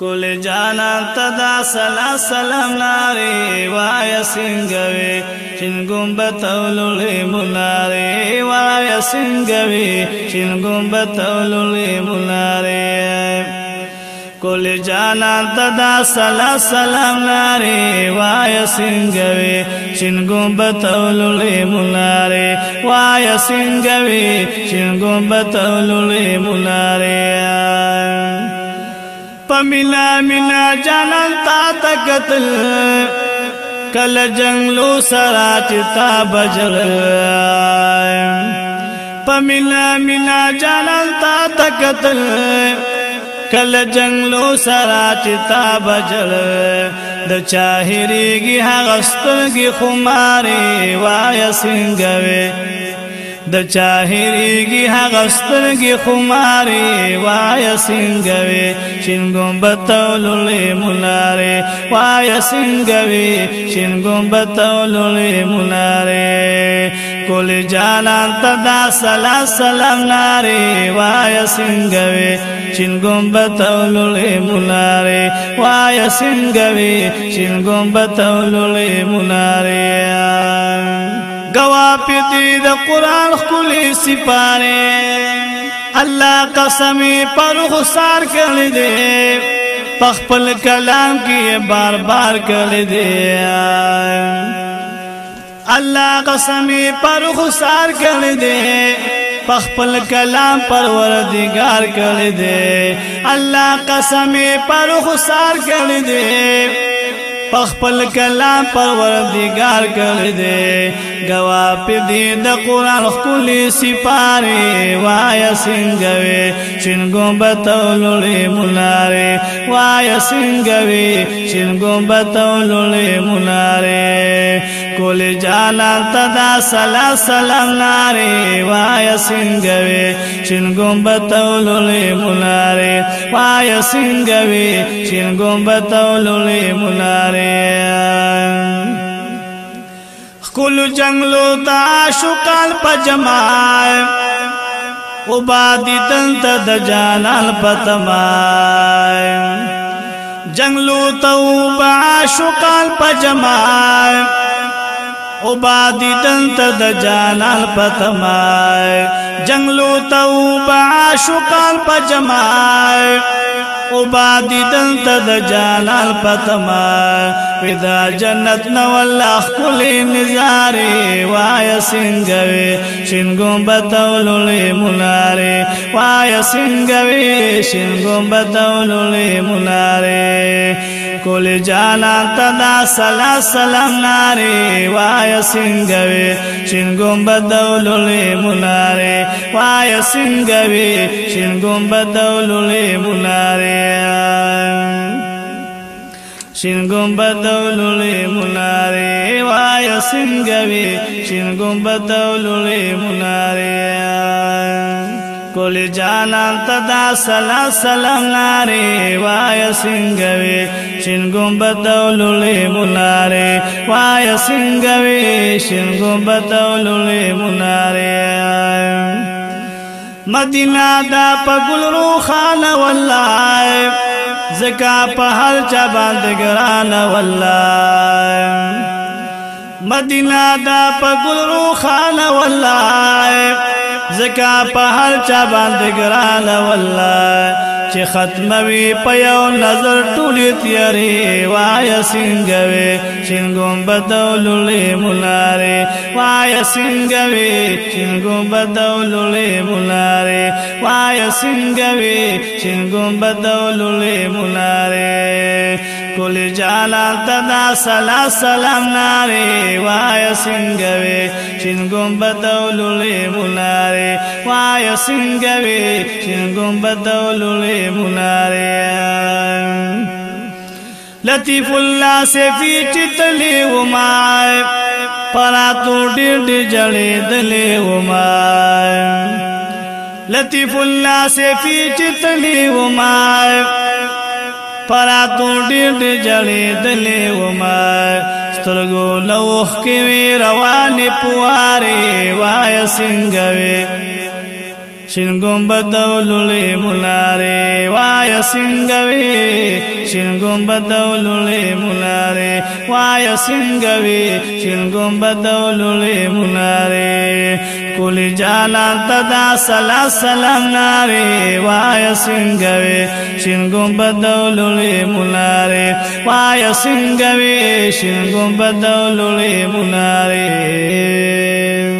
کل جانان تدا سلا سلام ناری وایا سنگوی چنگم بتولولی مناری وایا سنگوی چنگم بتولولی مناری کل جانان تدا سلا سلام لاري وای سنگوي چنګوم بتولولې مولاره وای سنگوي چنګوم بتولولې مولاره پمینا مینا جانان تا تکتل کل جنگلو سرات تا بجر پمینا مینا جانان تا تکتل کل جنگلو سرات تا بجر د چاهریږي هغه سترګې خمارې وای څنګه د چاهریږي هغه سترګې خماري وای څنګه وي شینګم بتولې مولاره وای څنګه وي شینګم بتولې مولاره کول جانان تدا سلا سلام ناري وای څنګه وي شینګم بتولې مولاره وای څنګه وي شینګم بتولې مولاره په دې د قران خولې سپاره الله قسم پر خسار کړی دی پخپل کلام کې بار بار کړی دی الله قسم پر خسار کړی دی پخپل کلام پروردگار کړی دی الله قسم پر خسار کړی دی پخپل کلام پروردگار کړی دی گوا په دې د قران خپل سپاره وای سنگوي چنګو بتولې مولاره وای سنگوي چنګو بتولې مولاره کول جالان تدا سلا سلام ناري وای سنگوي چنګم بتولولې مولاره وای سنگوي چنګم بتولولې مولاره کل جنگلو تا شکال پجمائے عبادی تنت دجالال پتمائے جنگلو تا عبا شکال پجمائے عبادی دلت د جانان پتمای جنگلو توب عاشقان پجمای عبادی دلت د جانان پتمای ودا جنت نو الله کلی نزارې وای سنگوي شینګوم بتولولې مولاره وای سنگوي شینګوم بتولولې مولاره کل جانان تدا سلا سلام ناری وای سنگوی چنگم بدولولی مولاری وای سنگوی چنگم بدولولی مولاری شنګم بدولولې مونارې وای سنگوي شنګم بدولولې مونارې کل جانان تدا سلا سلام لاري وای سنگوي شین ګمبد دولولې موناره وای سنگوي شین ګمبد دولولې موناره مدینہ دا پګل روخان والله زکا په هر چا باندې ګران والله مدینہ دا پګل روخان والله زکا په هر چا باندې ګران والله چې ختموي په یو نظر ټولې تیارې وای سنگوي شنګوم بدولولې مولاره وای سنگوي شنګوم بدولولې مولاره وای سنگوي شنګوم بدولولې مولاره کل جالا تدا سلا سلام ناره وای سنگوي شنګوم بدولولې مولاره وای سنگ وی چنگم بدو لولی مناری لطیف اللہ سے فیچ تلی و مائی پرا تو ڈیر ڈی دلی و مائی لطیف اللہ سے فیچ تلی و مائی پرا تو ڈیر ڈی دلی و مائی سترګو لوخ کې روانې پواره وای څنګه شین ګمبد ولولې مولاره وای سنگوي شین ګمبد ولولې مولاره وای سنگوي شین ګمبد ولولې مولاره کول جالان تدا سلا سلام ناري وای سنگوي شین ګمبد ولولې مولاره وای سنگوي شین ګمبد ولولې مولاره